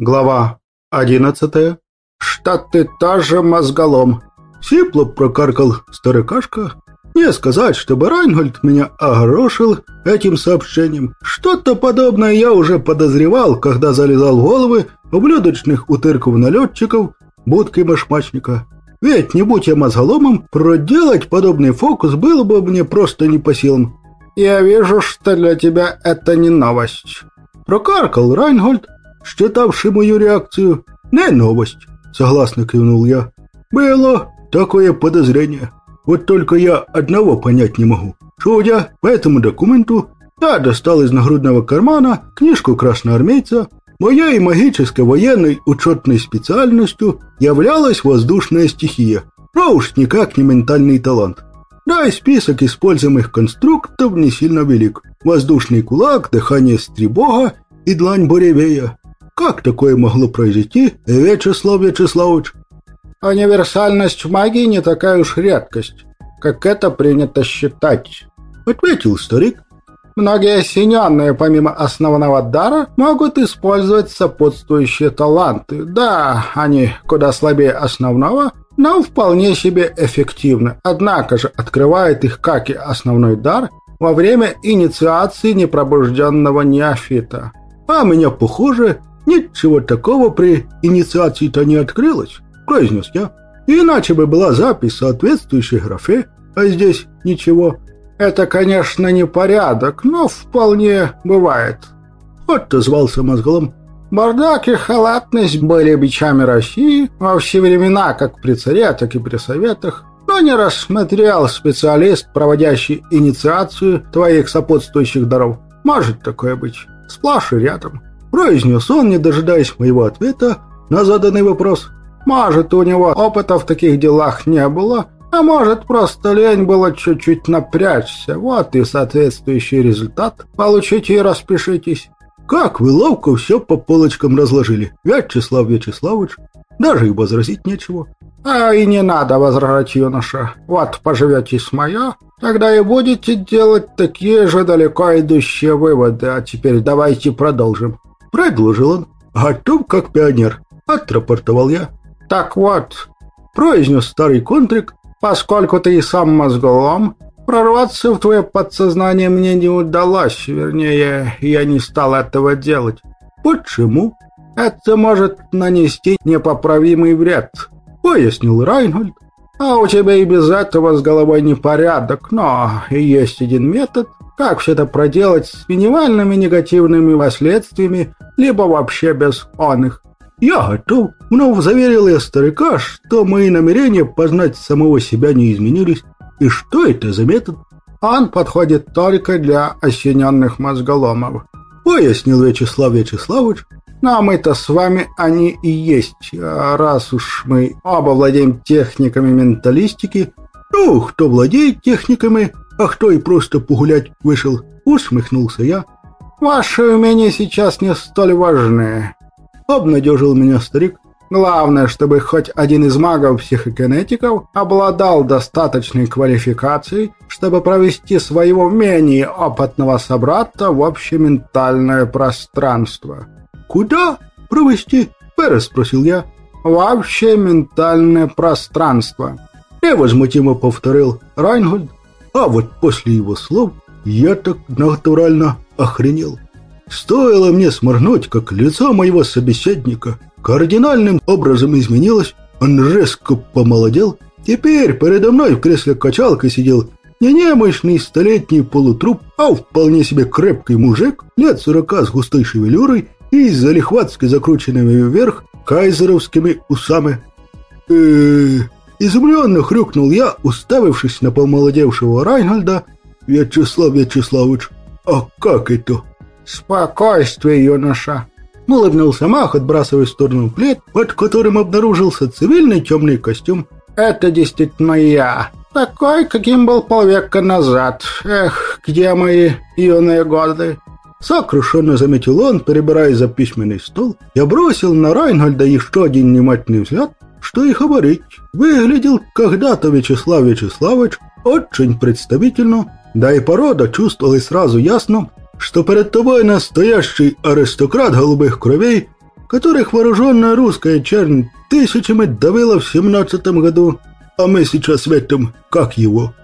Глава одиннадцатая. «Что ты тоже мозголом?» Сипло прокаркал старикашка. Не сказать, чтобы Райнгольд меня огорошил этим сообщением. Что-то подобное я уже подозревал, когда залезал в головы ублюдочных утырков-налетчиков будки башмачника. Ведь не будь я мозголомом, проделать подобный фокус было бы мне просто не по силам. «Я вижу, что для тебя это не новость», — прокаркал Райнгольд, считавший мою реакцию «не новость», — согласно кивнул я. «Было такое подозрение. Вот только я одного понять не могу. Судя по этому документу, я достал из нагрудного кармана книжку красноармейца. Моей магической военной учетной специальностью являлась воздушная стихия, но уж никак не ментальный талант. Да и список используемых конструктов не сильно велик. Воздушный кулак, дыхание стребога и длань буревея. Как такое могло произойти, Вячеслав Вячеславович? Универсальность в магии не такая уж редкость, как это принято считать, ответил старик. Многие осененные помимо основного дара могут использовать сопутствующие таланты. Да, они куда слабее основного, но вполне себе эффективны. Однако же открывает их, как и основной дар, во время инициации непробужденного неофита. А меня, похоже, Ничего такого при инициации-то не открылось, произнес я. Иначе бы была запись соответствующей графе, а здесь ничего. Это, конечно, не порядок, но вполне бывает. Отозвался мозголом. Бардак и халатность были бичами России во все времена, как при царе, так и при советах. Но не рассмотрел специалист, проводящий инициацию твоих сопутствующих даров. Может такое быть. Сплошь и рядом. Произнес он, не дожидаясь моего ответа на заданный вопрос. Может, у него опыта в таких делах не было, а может, просто лень было чуть-чуть напрячься. Вот и соответствующий результат. Получите и распишитесь. Как вы ловко все по полочкам разложили, Вячеслав Вячеславович. Даже и возразить нечего. А и не надо возражать, юноша. Вот поживете с моё, тогда и будете делать такие же далеко идущие выводы. А теперь давайте продолжим. Предложил он. «Готов, как пионер», — отрапортовал я. «Так вот», — произнес старый контрик, «поскольку ты и сам мозголом, прорваться в твое подсознание мне не удалось, вернее, я не стал этого делать. Почему? Это может нанести непоправимый вред», — пояснил Райнгольд. «А у тебя и без этого с головой непорядок, но есть один метод, как все это проделать с минимальными негативными последствиями, либо вообще без он их? Я готов, но заверил я старика, что мои намерения познать самого себя не изменились. И что это за метод? Он подходит только для осененных мозголомов. Пояснил Вячеслав Вячеславович. Но мы-то с вами они и есть. А раз уж мы оба владеем техниками менталистики, ну, кто владеет техниками, а кто и просто погулять вышел, усмехнулся я. Ваши умения сейчас не столь важны, обнадежил меня старик. Главное, чтобы хоть один из магов-психокинетиков обладал достаточной квалификацией, чтобы провести своего менее опытного собрата в общементальное пространство. «Куда провести?» – переспросил я. «В общементальное пространство», – невозмутимо повторил Райнгольд. А вот после его слов я так натурально охренел. Стоило мне сморгнуть, как лицо моего собеседника кардинальным образом изменилось, он резко помолодел. Теперь передо мной в кресле качалкой сидел не немощный столетний полутруп, а вполне себе крепкий мужик, лет сорока с густой шевелюрой и залихватски закрученными вверх кайзеровскими усами. э Изумленно хрюкнул я, уставившись на помолодевшего Райнольда. «Вячеслав Вячеславович, а как это?» «Спокойствие, юноша!» Улыбнулся Мах, отбрасывая в сторону плед, под которым обнаружился цивильный темный костюм. «Это действительно я. Такой, каким был полвека назад. Эх, где мои юные годы?» Сокрушенно заметил он, перебирая за письменный стол. Я бросил на Райнгольда еще один внимательный взгляд, что и говорить, выглядел когда-то Вячеслав Вячеславович очень представительно, да и порода чувствовалась сразу ясно, что перед тобой настоящий аристократ голубых кровей, которых вооруженная русская чернь тысячами давила в семнадцатом году, а мы сейчас в этом, как его?»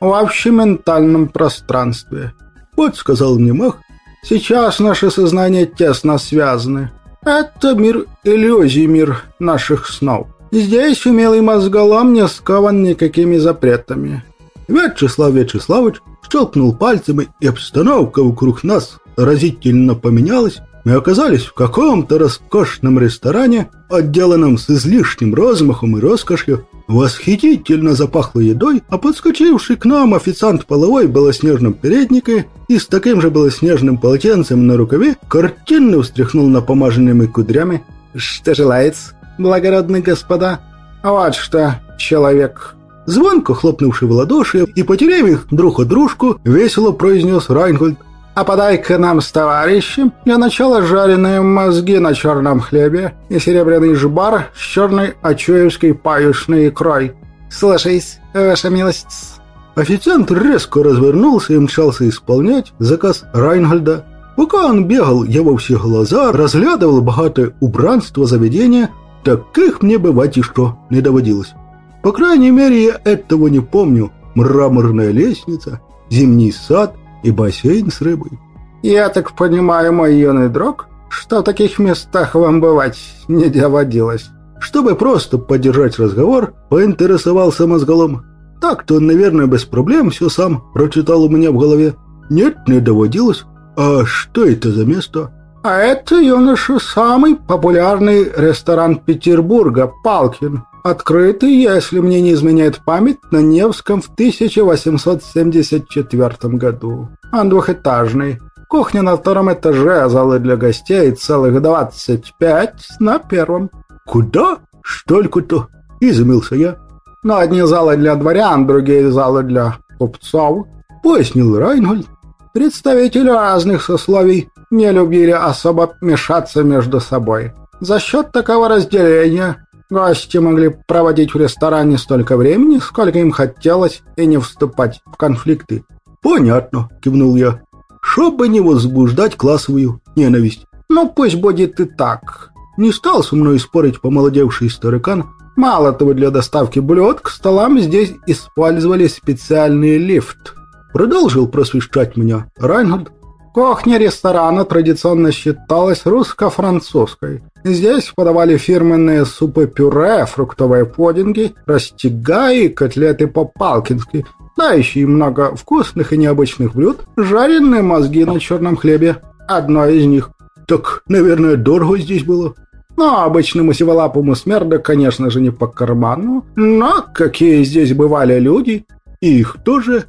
«В общементальном пространстве», — вот сказал мне Мах, — «сейчас наши сознания тесно связаны. Это мир иллюзий, мир наших снов. Здесь умелый мозголом не скован никакими запретами. Вячеслав Вячеславович щелкнул пальцами, и обстановка вокруг нас разительно поменялась. Мы оказались в каком-то роскошном ресторане, отделанном с излишним размахом и роскошью. Восхитительно запахло едой, а подскочивший к нам официант половой в белоснежном переднике и с таким же белоснежным полотенцем на рукаве картинно встряхнул напомаженными кудрями. «Что желается, благородные господа?» «Вот что, человек!» Звонко хлопнувший в ладоши и потеряв их друг от дружку, весело произнес Райнгольд. «А подай-ка нам с товарищем для начала жареные мозги на черном хлебе и серебряный жбар с черной очуевской паюшной икрой. Слушайся, ваша милость». Официант резко развернулся и мчался исполнять заказ Райнгольда. Пока он бегал, я во все глаза разглядывал богатое убранство заведения, таких мне бывать и что не доводилось. По крайней мере, я этого не помню. Мраморная лестница, зимний сад и бассейн с рыбой. Я так понимаю, мой юный друг, что в таких местах вам бывать не доводилось. Чтобы просто поддержать разговор, поинтересовался мозголом. Так-то он, наверное, без проблем все сам прочитал у меня в голове. Нет, не доводилось. А что это за место? А это, юноша, самый популярный ресторан Петербурга, Палкин открытый, если мне не изменяет память, на Невском в 1874 году. Он двухэтажный. Кухня на втором этаже, залы для гостей целых 25 на первом. «Куда? Столько-то?» – изумился я. «Но одни залы для дворян, другие залы для купцов», – пояснил Райнгольд. Представители разных сословий не любили особо мешаться между собой. За счет такого разделения Гости могли проводить в ресторане столько времени, сколько им хотелось, и не вступать в конфликты. «Понятно», – кивнул я. «Чтобы не возбуждать классовую ненависть». «Ну, пусть будет и так». Не стал со мной спорить помолодевший старикан. Мало того, для доставки блюд к столам здесь использовали специальный лифт. Продолжил просвещать меня Райнхард. Кухня ресторана традиционно считалась русско-французской. Здесь подавали фирменные супы-пюре, фруктовые подинги, растягаи, котлеты по-палкински, да еще и много вкусных и необычных блюд, жареные мозги на черном хлебе. Одно из них. Так, наверное, дорого здесь было. Ну, обычному сиволапому смерда, конечно же, не по карману. Но какие здесь бывали люди, и их тоже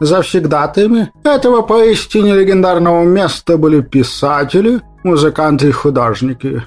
Завсегдатаями этого поистине легендарного места были писатели, музыканты и художники.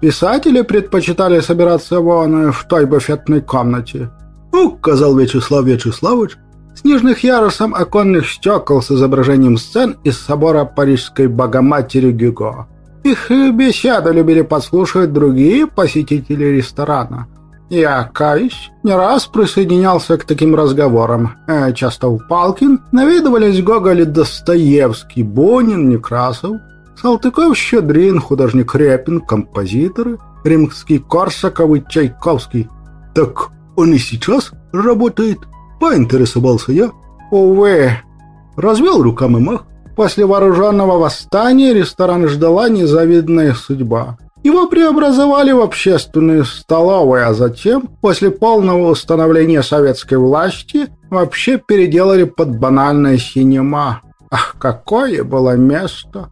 Писатели предпочитали собираться вон в той буфетной комнате. Указал Вячеслав Вячеславович с нижних ярусом оконных стекол с изображением сцен из собора Парижской Богоматери Гюго. Их беседы любили подслушивать другие посетители ресторана – я, каюсь, не раз присоединялся к таким разговорам. Э, часто в Палкин наведывались Гоголь и Достоевский, Бонин, Некрасов, Салтыков-Щедрин, художник Репин, композиторы, Римский Корсаков и Чайковский. «Так он и сейчас работает?» – поинтересовался я. «Увы!» – развел руками мах. После вооруженного восстания ресторан ждала незавидная судьба. Его преобразовали в общественную столовую, а затем, после полного установления советской власти, вообще переделали под банальное синема. Ах, какое было место!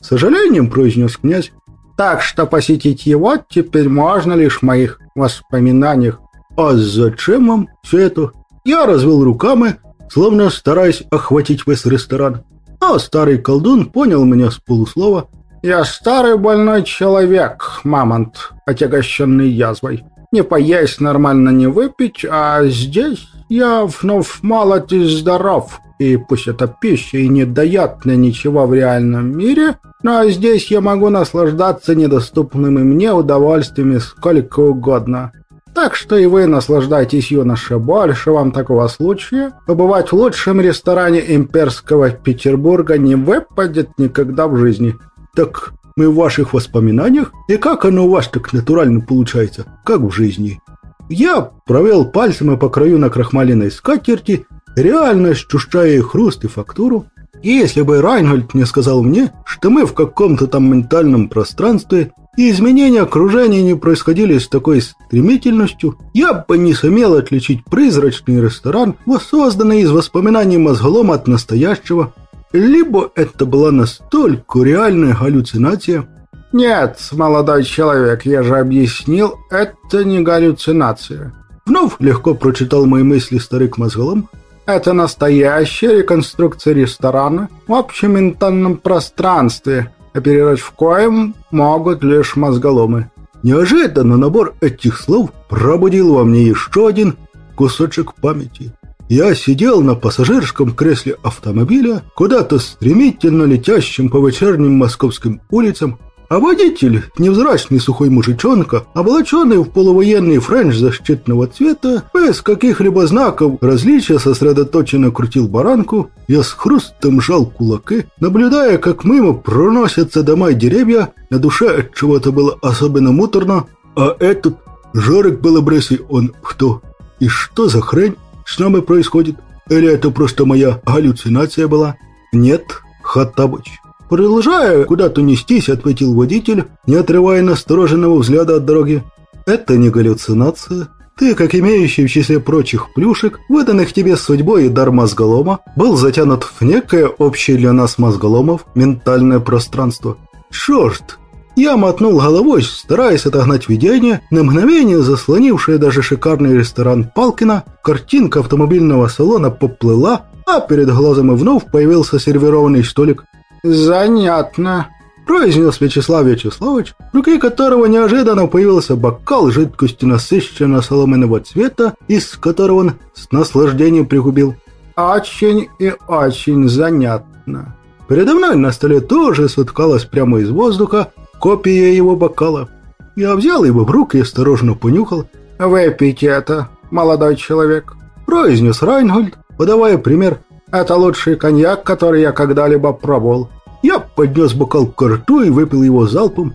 С сожалением произнес князь. Так что посетить его теперь можно лишь в моих воспоминаниях. А зачем вам все это? Я развел руками, словно стараясь охватить весь ресторан. А старый колдун понял меня с полуслова «Я старый больной человек, мамонт, отягощенный язвой. Не поесть нормально не выпить, а здесь я вновь молод и здоров. И пусть эта пища и не дает мне ничего в реальном мире, но здесь я могу наслаждаться недоступными мне удовольствиями сколько угодно. Так что и вы наслаждайтесь, юноша, больше вам такого случая. Побывать в лучшем ресторане имперского Петербурга не выпадет никогда в жизни. «Так мы в ваших воспоминаниях, и как оно у вас так натурально получается, как в жизни. Я провел пальцем по краю на крахмаленной скатерти, реально ощущая хруст и фактуру. И если бы Райнгольд не сказал мне, что мы в каком-то там ментальном пространстве, и изменения окружения не происходили с такой стремительностью, я бы не сумел отличить призрачный ресторан, воссозданный из воспоминаний мозголома от настоящего, либо это была настолько реальная галлюцинация. «Нет, молодой человек, я же объяснил, это не галлюцинация». Вновь легко прочитал мои мысли старик мозголом. «Это настоящая реконструкция ресторана в общементальном пространстве, оперировать в коем могут лишь мозголомы». Неожиданно набор этих слов пробудил во мне еще один кусочек памяти. Я сидел на пассажирском кресле автомобиля, куда-то стремительно летящим по вечерним московским улицам, а водитель, невзрачный сухой мужичонка, облаченный в полувоенный френч защитного цвета, без каких-либо знаков различия сосредоточенно крутил баранку, я с хрустом сжал кулаки, наблюдая, как мимо проносятся дома и деревья, на душе от чего-то было особенно муторно, а этот Жорик Белобрысый, он кто? И что за хрень с нами происходит? Или это просто моя галлюцинация была? Нет, Хаттабыч. «Продолжая куда-то нестись», — ответил водитель, не отрывая настороженного взгляда от дороги. «Это не галлюцинация. Ты, как имеющий в числе прочих плюшек, выданных тебе судьбой и дар мозголома, был затянут в некое общее для нас мозголомов ментальное пространство. Черт!» Я мотнул головой, стараясь отогнать видение, на мгновение заслонившее даже шикарный ресторан Палкина, картинка автомобильного салона поплыла, а перед глазом и вновь появился сервированный столик «Занятно», – произнес Вячеслав Вячеславович, в руке которого неожиданно появился бокал жидкости насыщенного соломенного цвета, из которого он с наслаждением пригубил. «Очень и очень занятно». Передо мной на столе тоже соткалась прямо из воздуха копия его бокала. Я взял его в руки и осторожно понюхал. «Выпейте это, молодой человек», – произнес Райнгольд, подавая пример. «Это лучший коньяк, который я когда-либо пробовал. Я поднес бокал к рту и выпил его залпом.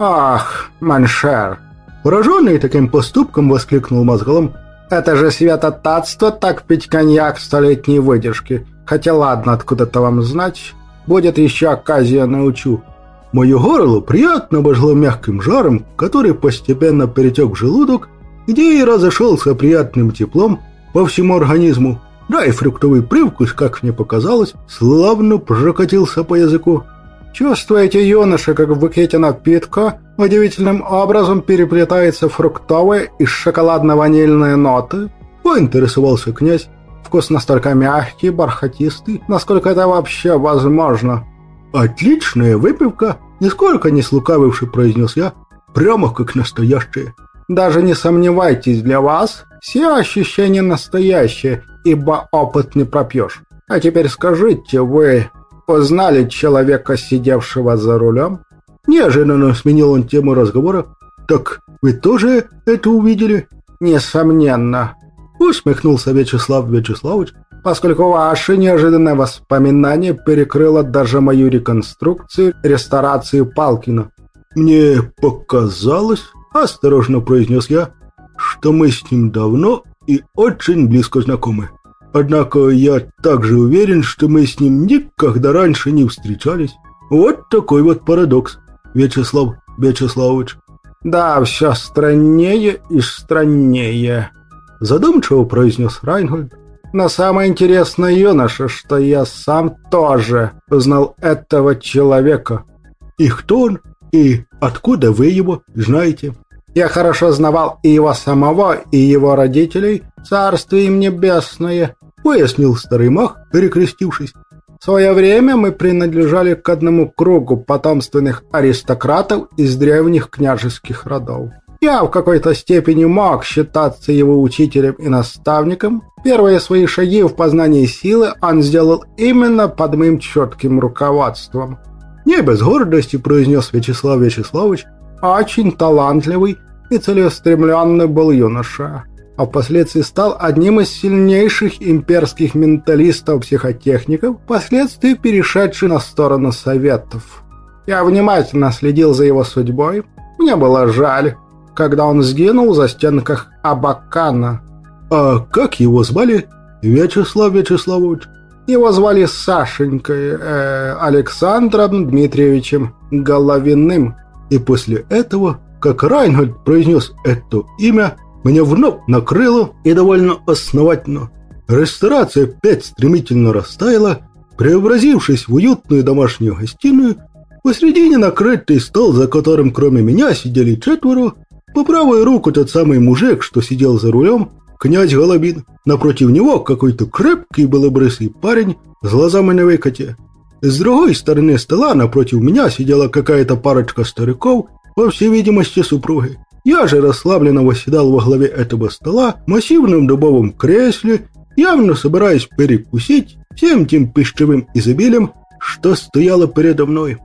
«Ах, маншер!» Пораженный таким поступком воскликнул мозголом. «Это же святотатство так пить коньяк столетней выдержки. Хотя ладно, откуда-то вам знать. Будет еще оказия научу». Мое горло приятно обожгло мягким жаром, который постепенно перетек в желудок, где и разошелся приятным теплом по всему организму. Да и фруктовый привкус, как мне показалось, славно прокатился по языку. Чувствуете, юноша, как в букете напитка удивительным образом переплетается фруктовые и шоколадно-ванильные ноты? Поинтересовался князь. Вкус настолько мягкий, бархатистый, насколько это вообще возможно. Отличная выпивка, нисколько не слукавивший произнес я, прямо как настоящая. Даже не сомневайтесь, для вас все ощущения настоящие, ибо опыт не пропьешь. А теперь скажите, вы узнали человека, сидевшего за рулем?» Неожиданно сменил он тему разговора. «Так вы тоже это увидели?» «Несомненно», — усмехнулся Вячеслав Вячеславович, поскольку ваше неожиданное воспоминание перекрыло даже мою реконструкцию ресторации Палкина. «Мне показалось», — осторожно произнес я, что мы с ним давно и очень близко знакомы. Однако я также уверен, что мы с ним никогда раньше не встречались. Вот такой вот парадокс, Вячеслав Вячеславович. Да, все страннее и страннее, задумчиво произнес Райнгольд. Но самое интересное, юноша, что я сам тоже узнал этого человека. И кто он? И откуда вы его знаете? Я хорошо знавал и его самого, и его родителей, царствие им небесное, пояснил старый мах, перекрестившись. В свое время мы принадлежали к одному кругу потомственных аристократов из древних княжеских родов. Я в какой-то степени мог считаться его учителем и наставником. Первые свои шаги в познании силы он сделал именно под моим четким руководством. «Не без гордости», – произнес Вячеслав Вячеславович, очень талантливый и целеустремленный был юноша, а впоследствии стал одним из сильнейших имперских менталистов-психотехников, впоследствии перешедший на сторону советов. Я внимательно следил за его судьбой. Мне было жаль, когда он сгинул в застенках Абакана. А как его звали? Вячеслав Вячеславович. Его звали Сашенькой э, Александром Дмитриевичем Головиным. И после этого, как Райнгольд произнес это имя, меня вновь накрыло и довольно основательно. Ресторация опять стремительно растаяла, преобразившись в уютную домашнюю гостиную, посредине накрытый стол, за которым кроме меня сидели четверо, по правую руку тот самый мужик, что сидел за рулем, князь Голобин. Напротив него какой-то крепкий белобрысый парень с глазами на выкате. С другой стороны стола напротив меня сидела какая-то парочка стариков, по всей видимости супруги. Я же расслабленно восседал во главе этого стола в массивном дубовом кресле, явно собираясь перекусить всем тем пищевым изобилием, что стояло передо мной.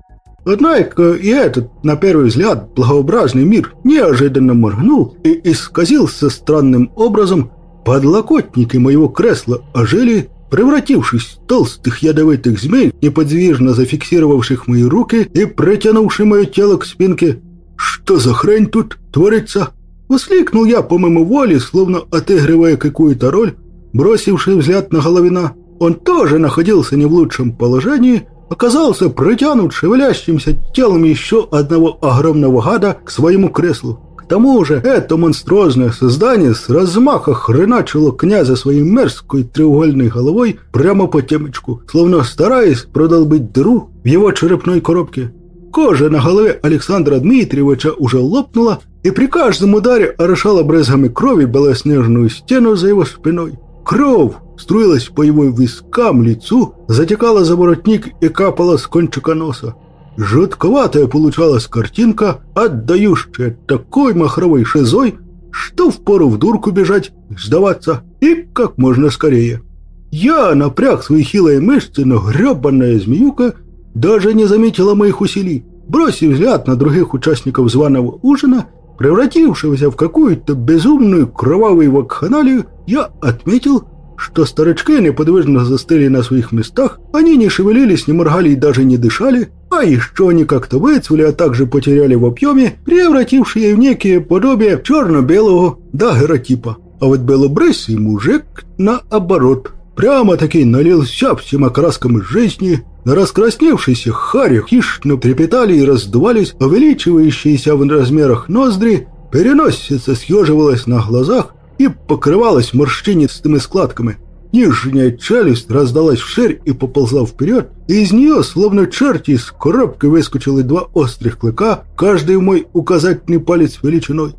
Однако и этот, на первый взгляд, благообразный мир неожиданно моргнул и исказился странным образом. Подлокотники моего кресла ожили, превратившись в толстых ядовитых змей, неподвижно зафиксировавших мои руки и протянувши мое тело к спинке. «Что за хрень тут творится?» Воскликнул я, по моему воле, словно отыгрывая какую-то роль, бросивший взгляд на Головина. Он тоже находился не в лучшем положении – оказался протянут шевелящимся телом еще одного огромного гада к своему креслу. К тому же это монструозное создание с размаха хреначило князя своей мерзкой треугольной головой прямо по темечку, словно стараясь продолбить дыру в его черепной коробке. Кожа на голове Александра Дмитриевича уже лопнула, и при каждом ударе орошала брызгами крови белоснежную стену за его спиной. Кровь струилась по его вискам, лицу, затекала за воротник и капала с кончика носа. Жутковатая получалась картинка, отдающая такой махровой шизой, что впору в дурку бежать, сдаваться и как можно скорее. Я напряг свои хилые мышцы, но гребанная змеюка даже не заметила моих усилий. Бросив взгляд на других участников званого ужина, превратившегося в какую-то безумную кровавую вакханалию, я отметил, что старички неподвижно застыли на своих местах, они не шевелились, не моргали и даже не дышали, а еще они как-то выцвели, а также потеряли в объеме, превратившие в некие подобие черно-белого дагеротипа. А вот белобрысый мужик, наоборот, прямо-таки налился всем окраскам жизни, на раскрасневшейся харе хищно трепетали и раздувались увеличивающиеся в размерах ноздри, переносица съеживалась на глазах, и покрывалась морщинистыми складками. Нижняя челюсть раздалась вширь и поползла вперед, и из нее, словно черти, с коробкой выскочили два острых клыка, каждый мой указательный палец величиной.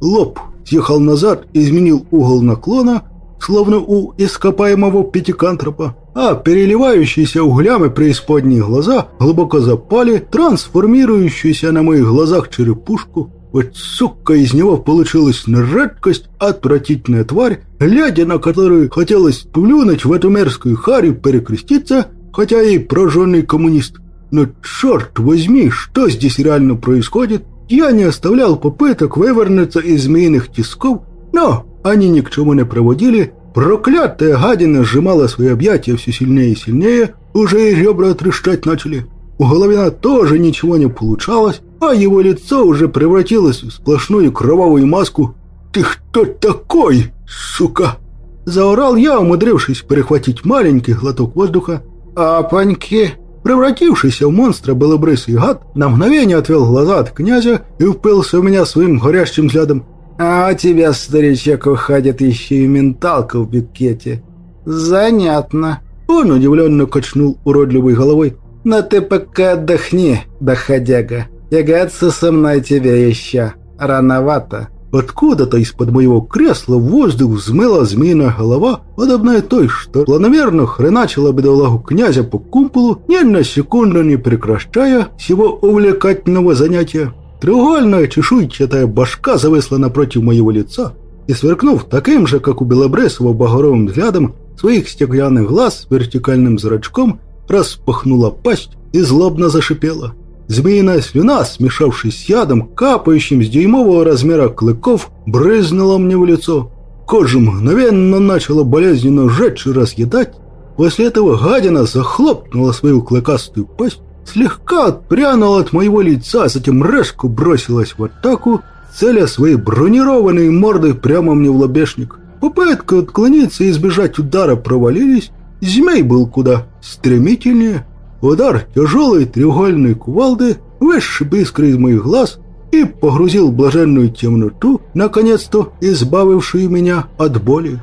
Лоб съехал назад и изменил угол наклона, словно у ископаемого пятикантропа, а переливающиеся углями преисподние глаза глубоко запали, трансформирующуюся на моих глазах черепушку – вот, сука, из него получилась на редкость отвратительная тварь, глядя на которую хотелось плюнуть в эту мерзкую харю, перекреститься, хотя и прожженный коммунист. Но черт возьми, что здесь реально происходит? Я не оставлял попыток вывернуться из змеиных тисков, но они ни к чему не проводили. Проклятая гадина сжимала свои объятия все сильнее и сильнее, уже и ребра трещать начали. У Головина тоже ничего не получалось, а его лицо уже превратилось в сплошную кровавую маску. «Ты кто такой, сука?» Заорал я, умудрившись перехватить маленький глоток воздуха. А паньки, превратившийся в монстра белобрысый гад, на мгновение отвел глаза от князя и впился в меня своим горящим взглядом. «А тебя, старичок, выходит еще и менталка в бикете». «Занятно». Он удивленно качнул уродливой головой. «Но ты пока отдохни, доходяга. Тягаться со мной тебе еще рановато». Откуда-то из-под моего кресла в воздух взмыла змеиная голова, подобная той, что планомерно хреначила бедолагу князя по кумполу, ни на секунду не прекращая всего увлекательного занятия. Треугольная чешуйчатая башка зависла напротив моего лица и, сверкнув таким же, как у Белобресова, багровым взглядом своих стеклянных глаз с вертикальным зрачком, распахнула пасть и злобно зашипела. Змеиная слюна, смешавшись с ядом, капающим с дюймового размера клыков, брызнула мне в лицо. Кожу мгновенно начала болезненно жечь и разъедать. После этого гадина захлопнула свою клыкастую пасть слегка отпрянула от моего лица, затем резко бросилась в атаку, целя своей бронированной мордой прямо мне в лобешник. Попытка отклониться и избежать удара провалились, змей был куда стремительнее. Удар тяжелой треугольной кувалды вышиб искры из моих глаз и погрузил блаженную темноту, наконец-то избавившую меня от боли.